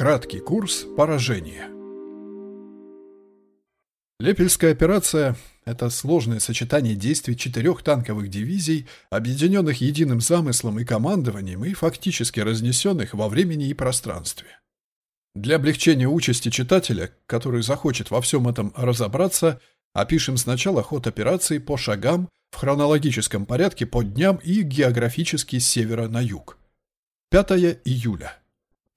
Краткий курс поражения. Лепельская операция – это сложное сочетание действий четырех танковых дивизий, объединенных единым замыслом и командованием и фактически разнесенных во времени и пространстве. Для облегчения участи читателя, который захочет во всем этом разобраться, опишем сначала ход операции по шагам в хронологическом порядке по дням и географически с севера на юг. 5 июля.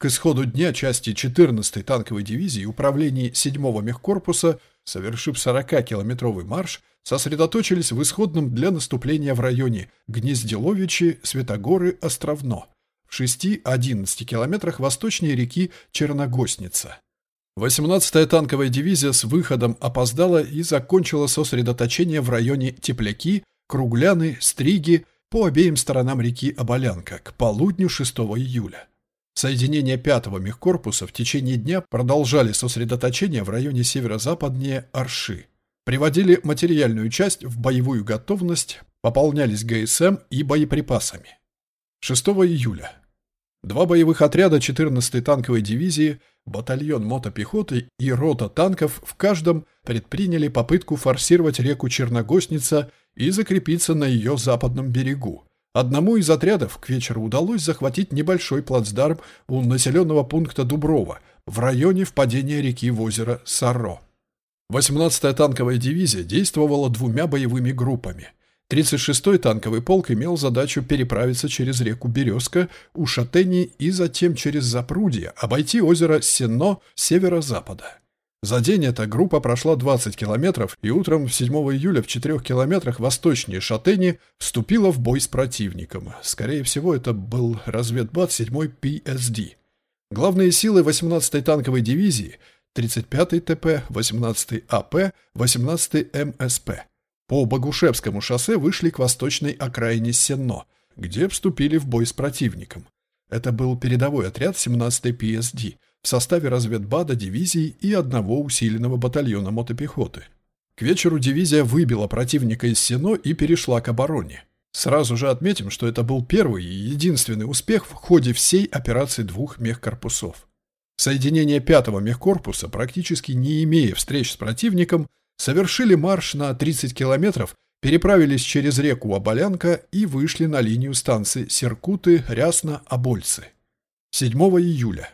К исходу дня части 14-й танковой дивизии управлений 7-го мехкорпуса, совершив 40-километровый марш, сосредоточились в исходном для наступления в районе Гнездиловичи, Светогоры, Островно, в 6-11 километрах восточнее реки Черногосница. 18-я танковая дивизия с выходом опоздала и закончила сосредоточение в районе Тепляки, Кругляны, Стриги по обеим сторонам реки Оболянка к полудню 6 июля. Соединения 5-го мехкорпуса в течение дня продолжали сосредоточение в районе северо-западнее Арши. Приводили материальную часть в боевую готовность, пополнялись ГСМ и боеприпасами. 6 июля. Два боевых отряда 14-й танковой дивизии, батальон мотопехоты и рота танков в каждом предприняли попытку форсировать реку Черногосница и закрепиться на ее западном берегу, Одному из отрядов к вечеру удалось захватить небольшой плацдарм у населенного пункта Дуброва в районе впадения реки в озеро Саро. 18-я танковая дивизия действовала двумя боевыми группами. 36-й танковый полк имел задачу переправиться через реку Березка у Шатени и затем через Запрудье обойти озеро Сенно с северо-запада. За день эта группа прошла 20 километров и утром 7 июля в 4 километрах восточнее Шатени вступила в бой с противником. Скорее всего, это был разведбат 7 PSD. Главные силы 18-й танковой дивизии 35-й ТП, 18-й АП, 18-й МСП по Богушевскому шоссе вышли к восточной окраине Сенно, где вступили в бой с противником. Это был передовой отряд 17-й PSD – в составе разведбада дивизии и одного усиленного батальона мотопехоты. К вечеру дивизия выбила противника из Сено и перешла к обороне. Сразу же отметим, что это был первый и единственный успех в ходе всей операции двух мехкорпусов. Соединение пятого мехкорпуса, практически не имея встреч с противником, совершили марш на 30 километров, переправились через реку Оболянка и вышли на линию станции Серкуты, Рясно, Обольцы. 7 июля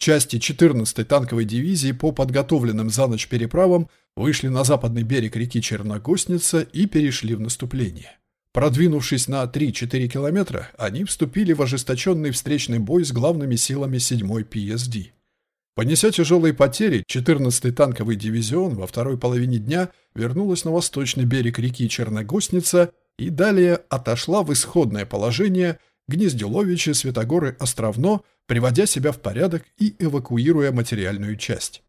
Части 14-й танковой дивизии по подготовленным за ночь переправам вышли на западный берег реки Черногосница и перешли в наступление. Продвинувшись на 3-4 километра, они вступили в ожесточенный встречный бой с главными силами 7-й PSD. Понеся тяжелые потери, 14-й танковый дивизион во второй половине дня вернулась на восточный берег реки Черногосница и далее отошла в исходное положение Гнездиловичи, Светогоры, Островно приводя себя в порядок и эвакуируя материальную часть.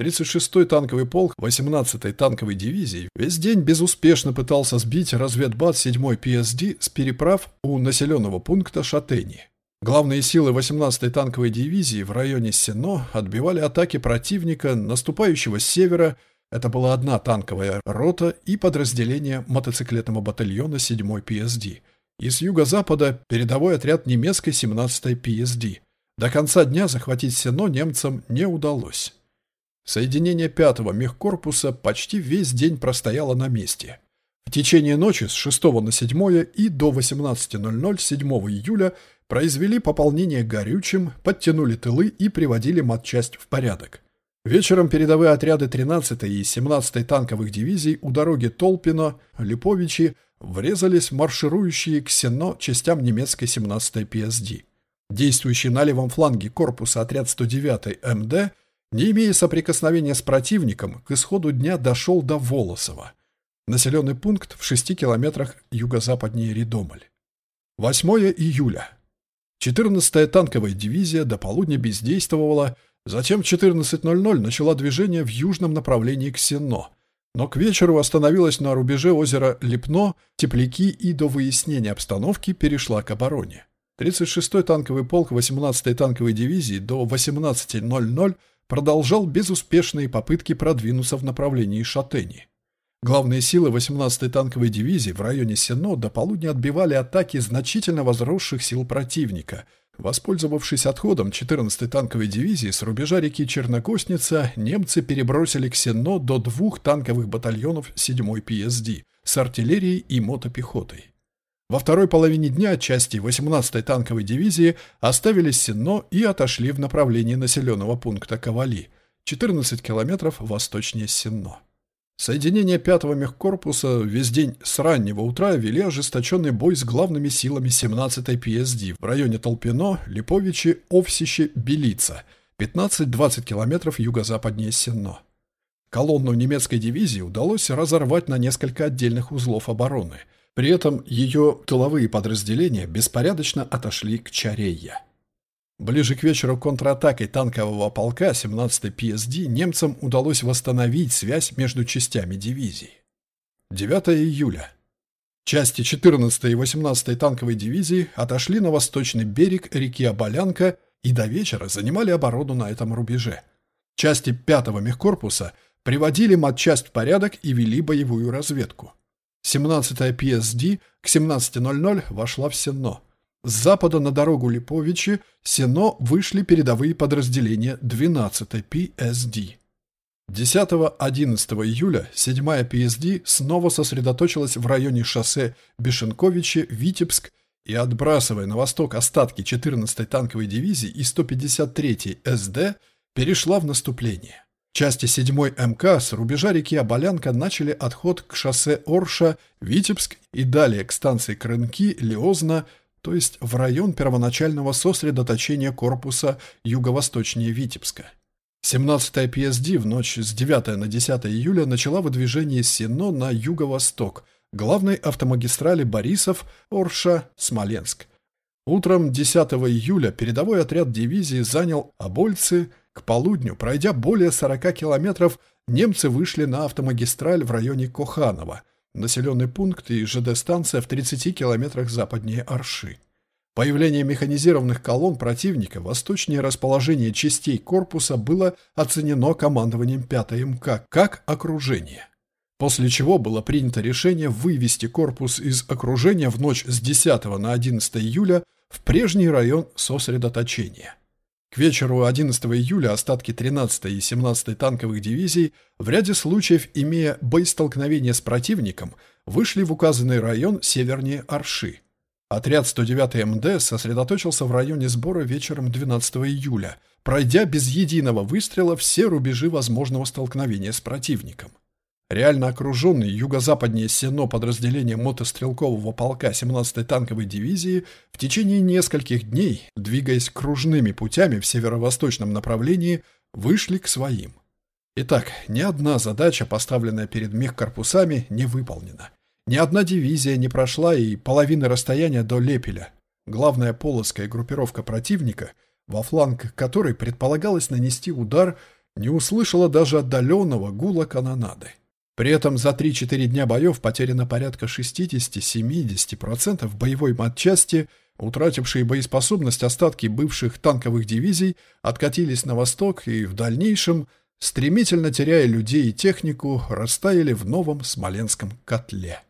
36-й танковый полк 18-й танковой дивизии весь день безуспешно пытался сбить разведбат 7-й ПСД с переправ у населенного пункта Шатени. Главные силы 18-й танковой дивизии в районе Сено отбивали атаки противника, наступающего с севера, это была одна танковая рота и подразделение мотоциклетного батальона 7-й ПСД, и с юго-запада передовой отряд немецкой 17-й ПСД. До конца дня захватить Сено немцам не удалось. Соединение пятого мехкорпуса почти весь день простояло на месте. В течение ночи с 6 на 7 и до 18.00 7 июля произвели пополнение горючим, подтянули тылы и приводили матчасть в порядок. Вечером передовые отряды 13-й и 17-й танковых дивизий у дороги Толпино, Липовичи врезались марширующие к Сено частям немецкой 17-й ПСД. Действующий на левом фланге корпуса отряд 109 МД, не имея соприкосновения с противником, к исходу дня дошел до Волосова. Населенный пункт в 6 километрах юго-западнее Редомоль. 8 июля. 14-я танковая дивизия до полудня бездействовала, затем в 14.00 начала движение в южном направлении к Сенно, но к вечеру остановилась на рубеже озера Лепно, Тепляки и до выяснения обстановки перешла к обороне. 36-й танковый полк 18-й танковой дивизии до 18.00 продолжал безуспешные попытки продвинуться в направлении Шатени. Главные силы 18-й танковой дивизии в районе Сено до полудня отбивали атаки значительно возросших сил противника, Воспользовавшись отходом 14-й танковой дивизии с рубежа реки Чернокосница, немцы перебросили к Сенно до двух танковых батальонов 7-й ПСД с артиллерией и мотопехотой. Во второй половине дня части 18-й танковой дивизии оставили Сенно и отошли в направлении населенного пункта Ковали, 14 километров восточнее Сенно. Соединения 5-го мехкорпуса весь день с раннего утра вели ожесточенный бой с главными силами 17-й ПСД в районе Толпино, Липовичи, Овсище, Белица, 15-20 километров юго-западнее Сенно. Колонну немецкой дивизии удалось разорвать на несколько отдельных узлов обороны. При этом ее тыловые подразделения беспорядочно отошли к Чарейя. Ближе к вечеру контратакой танкового полка 17-й ПСД немцам удалось восстановить связь между частями дивизии. 9 июля. Части 14-й и 18-й танковой дивизии отошли на восточный берег реки Оболянка и до вечера занимали оборону на этом рубеже. Части 5-го мехкорпуса приводили матчасть в порядок и вели боевую разведку. 17-я ПСД к 17.00 вошла в Сенно. С запада на дорогу Липовичи Сено вышли передовые подразделения 12-й ПСД. 10-11 июля 7-я ПСД снова сосредоточилась в районе шоссе Бешенковичи-Витебск и, отбрасывая на восток остатки 14-й танковой дивизии и 153-й СД, перешла в наступление. Части 7-й МК с рубежа реки Оболянка начали отход к шоссе Орша, Витебск и далее к станции Крынки, Лиозна, то есть в район первоначального сосредоточения корпуса юго-восточнее Витебска. 17-я ПСД в ночь с 9 на 10 июля начала выдвижение Сино на юго-восток, главной автомагистрали Борисов, Орша, Смоленск. Утром 10 июля передовой отряд дивизии занял Обольцы. К полудню, пройдя более 40 километров, немцы вышли на автомагистраль в районе Коханова – населенный пункт и ЖД-станция в 30 километрах западнее Арши. Появление механизированных колонн противника восточнее расположение частей корпуса было оценено командованием 5 МК как окружение. После чего было принято решение вывести корпус из окружения в ночь с 10 на 11 июля в прежний район сосредоточения. К вечеру 11 июля остатки 13-й и 17-й танковых дивизий, в ряде случаев имея боестолкновение с противником, вышли в указанный район севернее Арши. Отряд 109 МД сосредоточился в районе сбора вечером 12 июля, пройдя без единого выстрела все рубежи возможного столкновения с противником. Реально окруженный юго-западнее Сено подразделение мотострелкового полка 17-й танковой дивизии в течение нескольких дней, двигаясь кружными путями в северо-восточном направлении, вышли к своим. Итак, ни одна задача, поставленная перед мехкорпусами, не выполнена. Ни одна дивизия не прошла и половины расстояния до Лепеля. Главная полоская группировка противника, во фланг которой предполагалось нанести удар, не услышала даже отдаленного гула канонады. При этом за 3-4 дня боев потеряно порядка 60-70% боевой матчасти, утратившие боеспособность остатки бывших танковых дивизий откатились на восток и в дальнейшем, стремительно теряя людей и технику, растаяли в новом Смоленском котле.